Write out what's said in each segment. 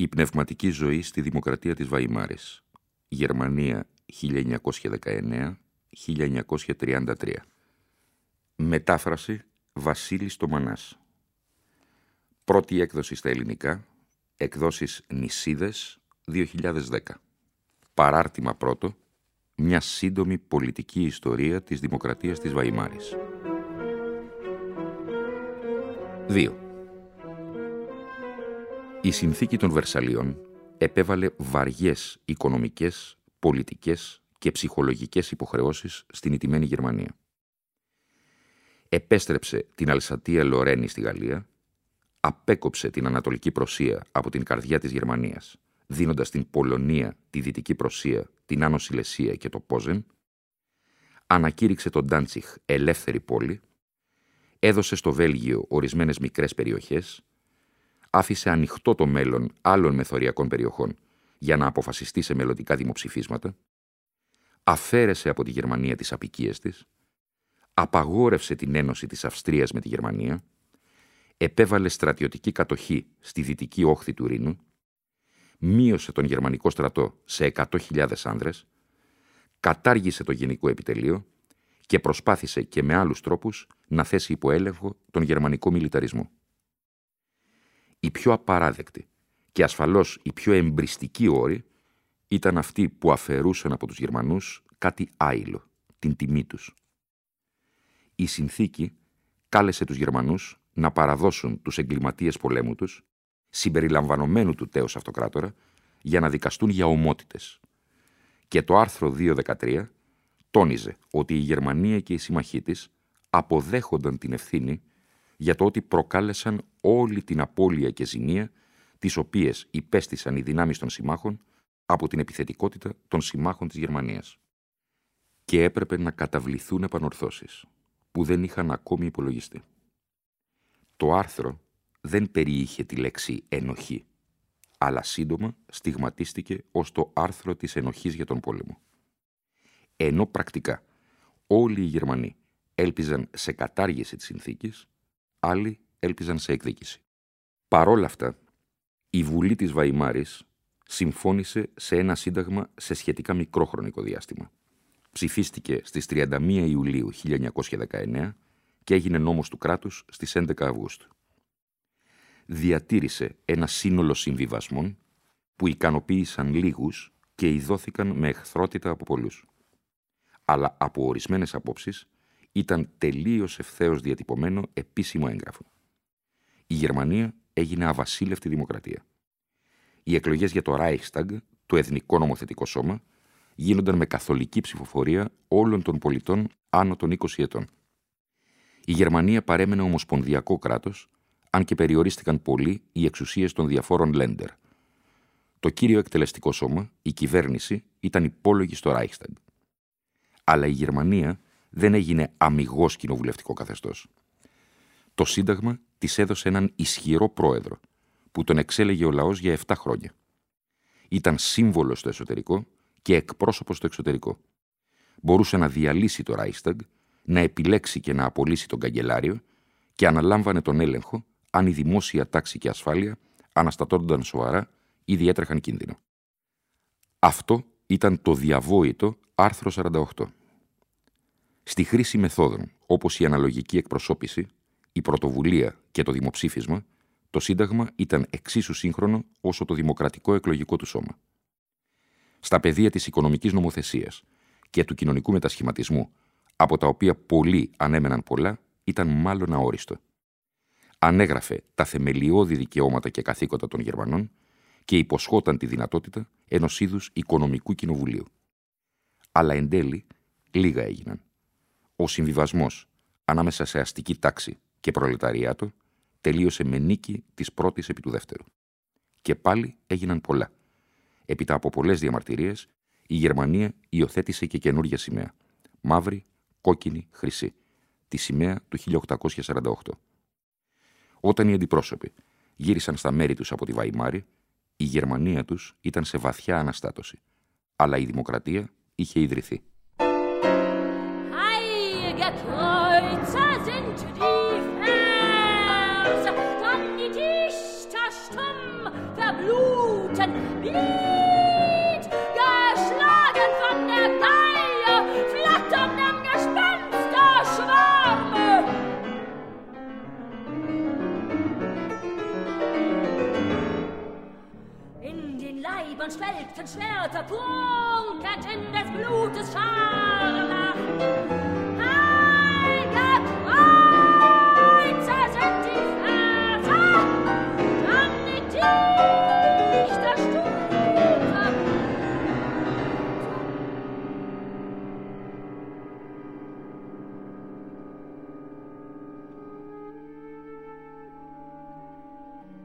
η πνευματική ζωή στη Δημοκρατία της Βαϊμάρης. Γερμανία 1919-1933. Μετάφραση Βασίλης Τομανάς. Πρώτη έκδοση στα ελληνικά. Εκδόσεις Νησίδες 2010. Παράρτημα πρώτο. Μια σύντομη πολιτική ιστορία της Δημοκρατίας της Βαϊμάρης. 2. Η συνθήκη των Βερσαλιών επέβαλε βαριές οικονομικές, πολιτικές και ψυχολογικές υποχρεώσεις στην ιτημένη Γερμανία. Επέστρεψε την Αλσατία Λορένη στη Γαλλία, απέκοψε την Ανατολική Προσία από την καρδιά της Γερμανίας, δίνοντας την Πολωνία, τη Δυτική Προσία, την Άνω Σιλεσία και το Πόζεν, ανακήρυξε τον Ντάντσιχ ελεύθερη πόλη, έδωσε στο Βέλγιο ορισμένες μικρές περιοχές, άφησε ανοιχτό το μέλλον άλλων μεθοριακών περιοχών για να αποφασιστεί σε μελλοντικά δημοψηφίσματα, αφαίρεσε από τη Γερμανία τις απικίες της, απαγόρευσε την ένωση της Αυστρίας με τη Γερμανία, επέβαλε στρατιωτική κατοχή στη δυτική όχθη του Ρήνου, μείωσε τον γερμανικό στρατό σε 100.000 άνδρες, κατάργησε το γενικό επιτελείο και προσπάθησε και με άλλους τρόπους να θέσει υπό έλεγχο τον γερμανικό μιλιταρισμό η πιο απαράδεκτη και ασφαλώς η πιο εμπριστική όρη ήταν αυτοί που αφαιρούσαν από τους Γερμανούς κάτι άειλο, την τιμή τους. Η συνθήκη κάλεσε τους Γερμανούς να παραδώσουν τους εγκληματίες πολέμου τους, συμπεριλαμβανομένου του τέος αυτοκράτορα, για να δικαστούν για ομότητες. Και το άρθρο 2.13 τόνιζε ότι η Γερμανία και οι συμμαχοί της αποδέχονταν την ευθύνη για το ότι προκάλεσαν όλη την απώλεια και ζημία τις οποίες υπέστησαν οι δυνάμεις των συμμάχων από την επιθετικότητα των συμμάχων της Γερμανίας. Και έπρεπε να καταβληθούν επανορθώσεις, που δεν είχαν ακόμη υπολογιστεί. Το άρθρο δεν περιείχε τη λέξη «ενοχή», αλλά σύντομα στιγματίστηκε ως το άρθρο της ενοχής για τον πόλεμο. Ενώ πρακτικά όλοι οι Γερμανοί έλπιζαν σε κατάργηση της συνθήκης, άλλοι έλπιζαν σε εκδίκηση. Παρόλα αυτά, η Βουλή της Βαϊμάρης συμφώνησε σε ένα σύνταγμα σε σχετικά μικρό χρονικό διάστημα. Ψηφίστηκε στις 31 Ιουλίου 1919 και έγινε νόμος του κράτους στις 11 Αυγούστου. Διατήρησε ένα σύνολο συμβιβασμών που ικανοποίησαν λίγους και ειδώθηκαν με εχθρότητα από πολλούς. Αλλά από ορισμένες απόψεις ήταν τελείως ευθέως διατυπωμένο επίσημο έγγραφο. Η Γερμανία έγινε αβασίλευτη δημοκρατία. Οι εκλογές για το Reichstag, το Εθνικό Νομοθετικό Σώμα, γίνονταν με καθολική ψηφοφορία όλων των πολιτών άνω των 20 ετών. Η Γερμανία παρέμενε ομοσπονδιακό κράτος, αν και περιορίστηκαν πολύ οι εξουσίες των διαφόρων Λέντερ. Το κύριο εκτελεστικό σώμα, η κυβέρνηση, ήταν υπόλογη στο Reichstag. Αλλά η Γερμανία δεν έγινε αμυγός κοινοβουλευτικό καθεστώς. Το Σύνταγμα της έδωσε έναν ισχυρό πρόεδρο, που τον εξέλεγε ο λαός για 7 χρόνια. Ήταν σύμβολος στο εσωτερικό και εκπρόσωπος στο εξωτερικό. Μπορούσε να διαλύσει το Reichstag, να επιλέξει και να απολύσει τον καγκελάριο και αναλάμβανε τον έλεγχο αν η δημόσια τάξη και ασφάλεια αναστατώνονταν σοβαρά ή διέτρεχαν κίνδυνο. Αυτό ήταν το διαβόητο άρθρο 48. Στη χρήση μεθόδων, όπως η αναλογική εκπροσώπηση, η πρωτοβουλία και το δημοψήφισμα, το Σύνταγμα ήταν εξίσου σύγχρονο όσο το δημοκρατικό εκλογικό του σώμα. Στα πεδία της οικονομικής νομοθεσίας και του κοινωνικού μετασχηματισμού, από τα οποία πολλοί ανέμεναν πολλά, ήταν μάλλον αόριστο. Ανέγραφε τα θεμελιώδη δικαιώματα και καθήκοντα των Γερμανών και υποσχόταν τη δυνατότητα ενός είδους οικονομικού κοινοβουλίου. Αλλά εν τέλει, λίγα έγιναν. Ο συμβιβασμός ανάμεσα σε αστική τάξη και προλεταριάτο τελείωσε με νίκη της πρώτης επί του δεύτερου. Και πάλι έγιναν πολλά. Έπειτα από πολλές διαμαρτυρίες, η Γερμανία υιοθέτησε και καινούργια σημαία. Μαύρη, κόκκινη, χρυσή. Τη σημαία του 1848. Όταν οι αντιπρόσωποι γύρισαν στα μέρη τους από τη Βαϊμάρη, η Γερμανία τους ήταν σε βαθιά αναστάτωση. Αλλά η δημοκρατία είχε ιδρυθεί. und schwelgten Schwerter, prunkend in des Blutes Scharlach. Eingebreiter sind die Väter, dann die Dichterstube.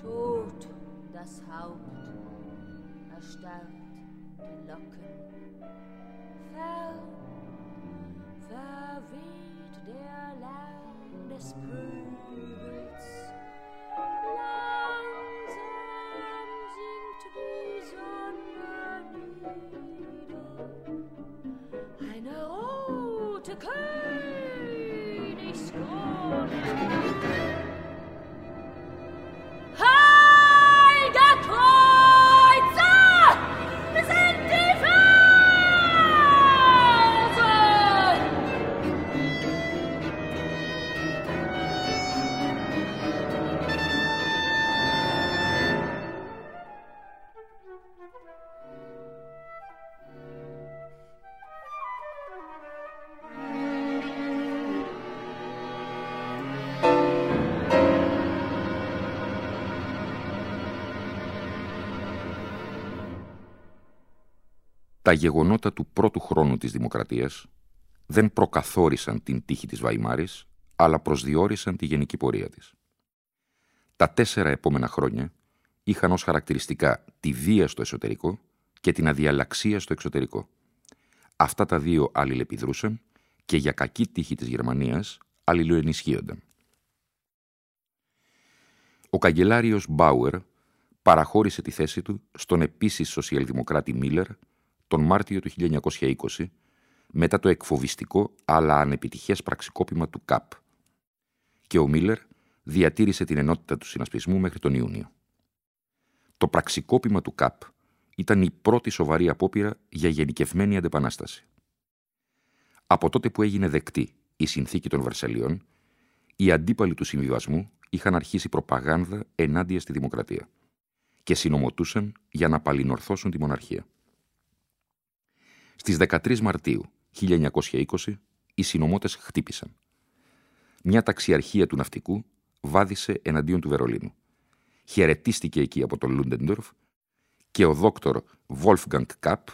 Tod das Haupt erstarrt die Locken. Fern verweht der Lärm des Pöbels. Langsam sinkt die Sonne nieder. Eine rote Königskrone. Τα γεγονότα του πρώτου χρόνου της Δημοκρατίας δεν προκαθόρισαν την τύχη της Βαϊμάρης, αλλά προσδιορίσαν τη γενική πορεία της. Τα τέσσερα επόμενα χρόνια είχαν ως χαρακτηριστικά τη βία στο εσωτερικό και την αδιαλαξία στο εξωτερικό. Αυτά τα δύο αλληλεπιδρούσαν και για κακή τύχη της Γερμανίας αλληλοενισχύονταν. Ο καγκελάριος Μπάουερ παραχώρησε τη θέση του στον επίσης σοσιαλδημοκράτη Μίλλερ τον Μάρτιο του 1920 μετά το εκφοβιστικό αλλά ανεπιτυχές πραξικόπημα του ΚΑΠ και ο Μίλλερ διατήρησε την ενότητα του συνασπισμού μέχρι τον Ιούνιο. Το πραξικόπημα του ΚΑΠ ήταν η πρώτη σοβαρή απόπειρα για γενικευμένη αντεπανάσταση. Από τότε που έγινε δεκτή η συνθήκη των Βερσαλιών, οι αντίπαλοι του συμβιβασμού είχαν αρχίσει προπαγάνδα ενάντια στη δημοκρατία και συνομωτούσαν για να παλινορθώσουν τη μοναρχία. Στις 13 Μαρτίου 1920 οι συνομότες χτύπησαν. Μια ταξιαρχία του ναυτικού βάδισε εναντίον του Βερολίνου. Χαιρετίστηκε εκεί από τον Λούντεντορφ και ο δόκτωρ Wolfgang Καπ,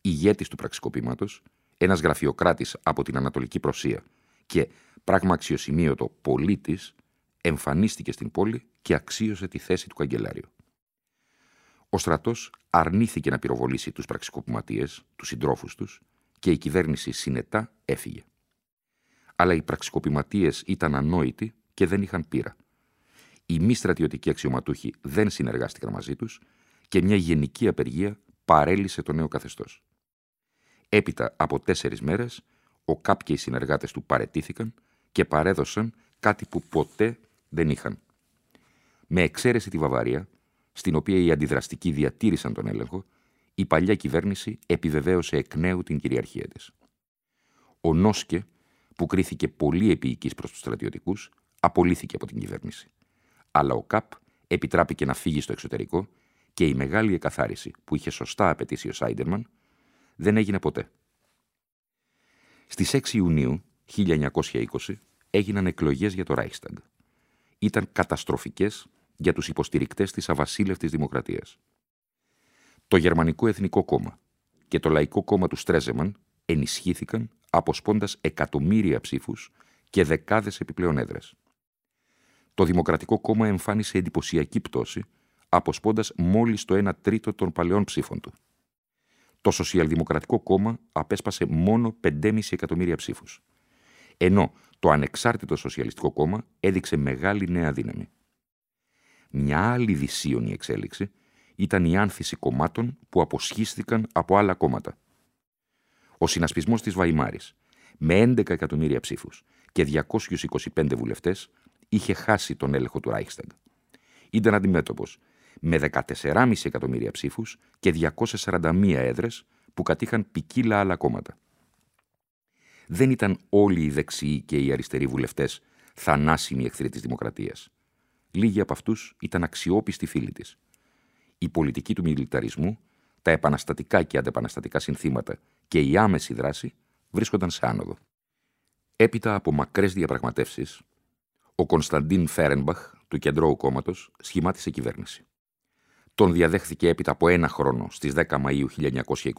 ηγέτης του πραξικοπήματος, ένας γραφειοκράτης από την Ανατολική Προσία και πράγμα αξιοσημείωτο πολίτης, εμφανίστηκε στην πόλη και αξίωσε τη θέση του καγκελάριου. Ο στρατός αρνήθηκε να πυροβολήσει τους πραξικοπηματίες, τους συντρόφους τους, και η κυβέρνηση συνετά έφυγε. Αλλά οι πραξικοπηματίες ήταν ανόητοι και δεν είχαν πείρα. Οι μη στρατιωτικοί αξιωματούχοι δεν συνεργάστηκαν μαζί τους και μια γενική απεργία παρέλυσε το νέο καθεστώς. Έπειτα από τέσσερις μέρες, ο ΚΑΠ και οι συνεργάτες του παρετήθηκαν και παρέδωσαν κάτι που ποτέ δεν είχαν. Με εξαίρεση τη Βαβαρία, στην οποία οι αντιδραστικοί διατήρησαν τον έλεγχο, η παλιά κυβέρνηση επιβεβαίωσε εκ νέου την κυριαρχία της. Ο Νόσκε, που κρίθηκε πολύ επίοικης προς τους στρατιωτικούς, απολύθηκε από την κυβέρνηση. Αλλά ο ΚΑΠ επιτράπηκε να φύγει στο εξωτερικό και η μεγάλη εκαθάριση που είχε σωστά απαιτήσει ο Σάιντερμαν δεν έγινε ποτέ. Στις 6 Ιουνίου 1920 έγιναν εκλογές για το Reichstag. Ήταν καταστροφικές για τους υποστηρικτές της αβασίλευτης δημοκρατίας. Το Γερμανικό Εθνικό Κόμμα και το Λαϊκό Κόμμα του Στρέζεμαν ενισχύθηκαν αποσπώντας εκατομμύρια ψήφους και δεκάδες επιπλέον έδρες. Το Δημοκρατικό Κόμμα εμφάνισε εντυπωσιακή πτώση, αποσπώντας μόλις το 1 τρίτο των παλαιών ψήφων του. Το Σοσιαλδημοκρατικό Κόμμα απέσπασε μόνο 5,5 εκατομμύρια ψήφους. Ενώ το Ανεξάρτητο Σοσιαλιστικό Κόμμα έδειξε μεγάλη νέα δύναμη. Μια άλλη δυσίωνη εξέλιξη ήταν η άνθηση κομμάτων που αποσχίστηκαν από άλλα κόμματα. Ο συνασπισμός της Βαϊμάρης, με 11 εκατομμύρια ψήφους και 225 βουλευτές, είχε χάσει τον έλεγχο του Reichstag. Ήταν αντιμέτωπος με 14,5 εκατομμύρια ψήφους και 241 έδρες που κατήχαν ποικίλα άλλα κόμματα. Δεν ήταν όλοι οι δεξιοί και οι αριστεροί βουλευτές θανάσιμοι εχθροί της δημοκρατίας. Λίγοι από αυτούς ήταν αξιόπιστοι φίλοι της. Η πολιτική του μιλιταρισμού, τα επαναστατικά και αντεπαναστατικά συνθήματα και η άμεση δράση βρίσκονταν σε άνοδο. Έπειτα από μακρές διαπραγματεύσεις, ο Κωνσταντίν Φέρενμπαχ του Κεντρώου Κόμματος σχημάτισε κυβέρνηση. Τον διαδέχθηκε έπειτα από ένα χρόνο στις 10 Μαΐου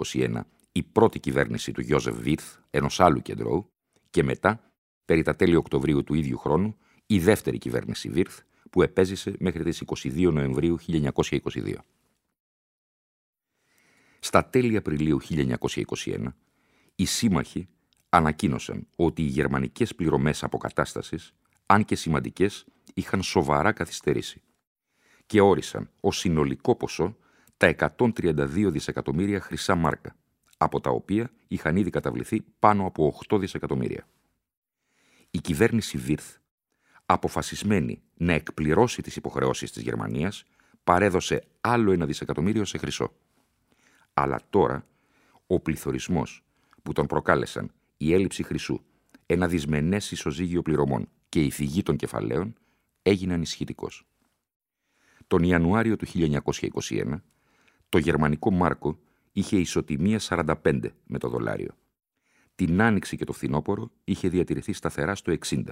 1921 η πρώτη κυβέρνηση του Γιώζεφ Βίρθ, ενός άλλου κεντρώου, και μετά, περί τα τέλη Οκτωβρίου του ίδιου χρόνου, η δεύτερη κυβέρνηση Βίρθ, που επέζησε μέχρι τις 22 Νοεμβρίου 1922. Στα τέλη Απριλίου 1921, οι σύμμαχοι ανακοίνωσαν ότι οι γερμανικές πληρωμές αποκατάστασης, αν και σημαντικές, είχαν σοβαρά καθυστερήσει και όρισαν ως συνολικό ποσό τα 132 δισεκατομμύρια χρυσά μάρκα, από τα οποία είχαν ήδη καταβληθεί πάνω από 8 δισεκατομμύρια. Η κυβέρνηση Βίρθ, αποφασισμένη να εκπληρώσει τις υποχρεώσεις της Γερμανίας, παρέδωσε άλλο ένα δισεκατομμύριο σε χρυσό. Αλλά τώρα, ο πληθωρισμός που τον προκάλεσαν η έλλειψη χρυσού, ένα δυσμενές ισοζύγιο πληρωμών και η φυγή των κεφαλαίων, έγινε ανισχυτικός. Τον Ιανουάριο του 1921, το γερμανικό μάρκο είχε ισοτιμία 45 με το δολάριο. Την άνοιξη και το φθινόπωρο είχε διατηρηθεί σταθερά στο 60.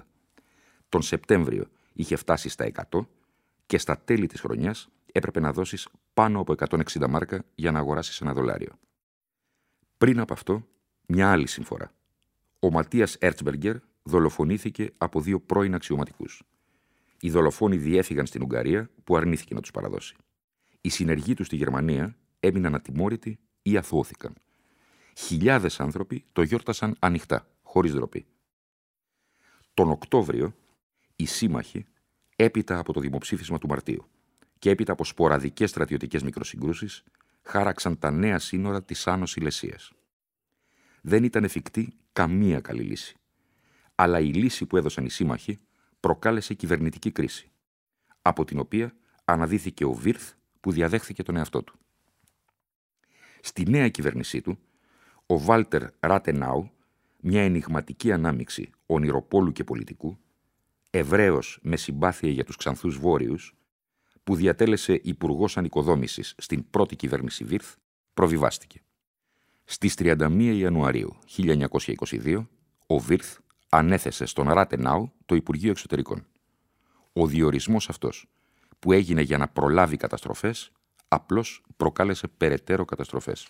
Τον Σεπτέμβριο είχε φτάσει στα 100 και στα τέλη της χρονιάς έπρεπε να δώσεις πάνω από 160 μάρκα για να αγοράσεις ένα δολάριο. Πριν από αυτό, μια άλλη συμφορά. Ο Ματίας Έρτσμπεργκερ δολοφονήθηκε από δύο πρώην αξιωματικούς. Οι δολοφόνοι διέφυγαν στην Ουγγαρία που αρνήθηκε να τους παραδώσει. Οι συνεργοί τους στη Γερμανία έμειναν ατιμόρυτοι ή αθωώθηκαν. Χιλιάδες άνθρωποι το γιόρτασαν ανοιχτά, χωρίς ντροπή. Τον Οκτώβριο, οι σύμμαχοι, έπειτα από το δημοψήφισμα του Μαρτίου και έπειτα από σποραδικές στρατιωτικές μικροσυγκρούσεις, χάραξαν τα νέα σύνορα της Άνω Σιλεσίας. Δεν ήταν εφικτή καμία καλή λύση. Αλλά η λύση που έδωσαν οι σύμμαχοι προκάλεσε κυβερνητική κρίση, από την οποία αναδύθηκε ο Βίρθ που διαδέχθηκε τον εαυτό του. Στη νέα κυβέρνησή του, ο Βάλτερ Ράτενάου, μια ενηγματική ανάμιξη ονειροπόλου και πολιτικού, Εβραίος με συμπάθεια για τους ξανθούς βόρειους, που διατέλεσε υπουργός Ανοικοδόμησης στην πρώτη κυβέρνηση Βίρθ, προβιβάστηκε. Στις 31 Ιανουαρίου 1922, ο Βίρθ ανέθεσε στον Ράτενάου το Υπουργείο Εξωτερικών. Ο διορισμός αυτός, που έγινε για να προλάβει καταστροφές, απλώς προκάλεσε περαιτέρω καταστροφές.